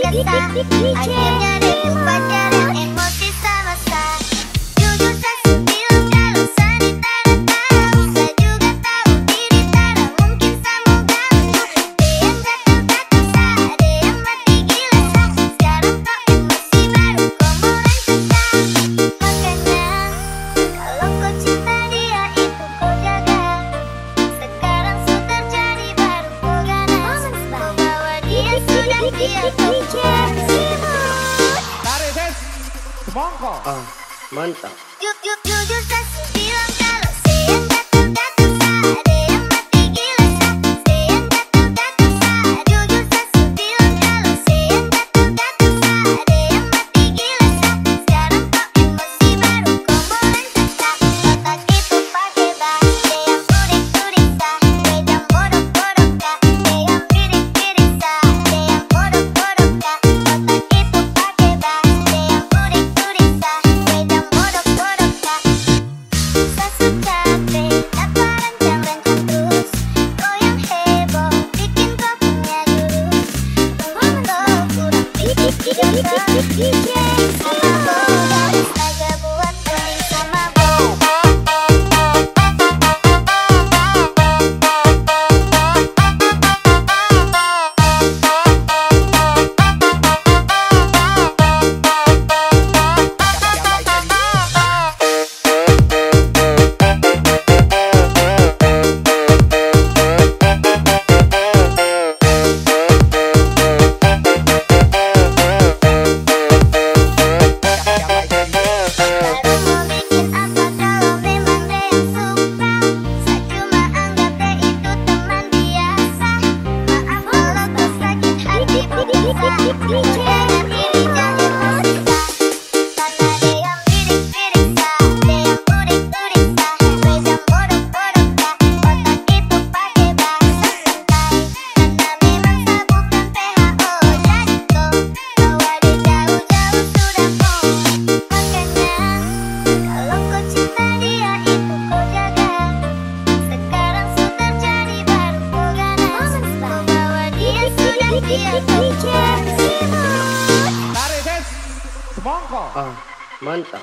Kita. Manca. Ah, mantap. Yuk, yuk, yuk, just Semongko. Ah, mantap.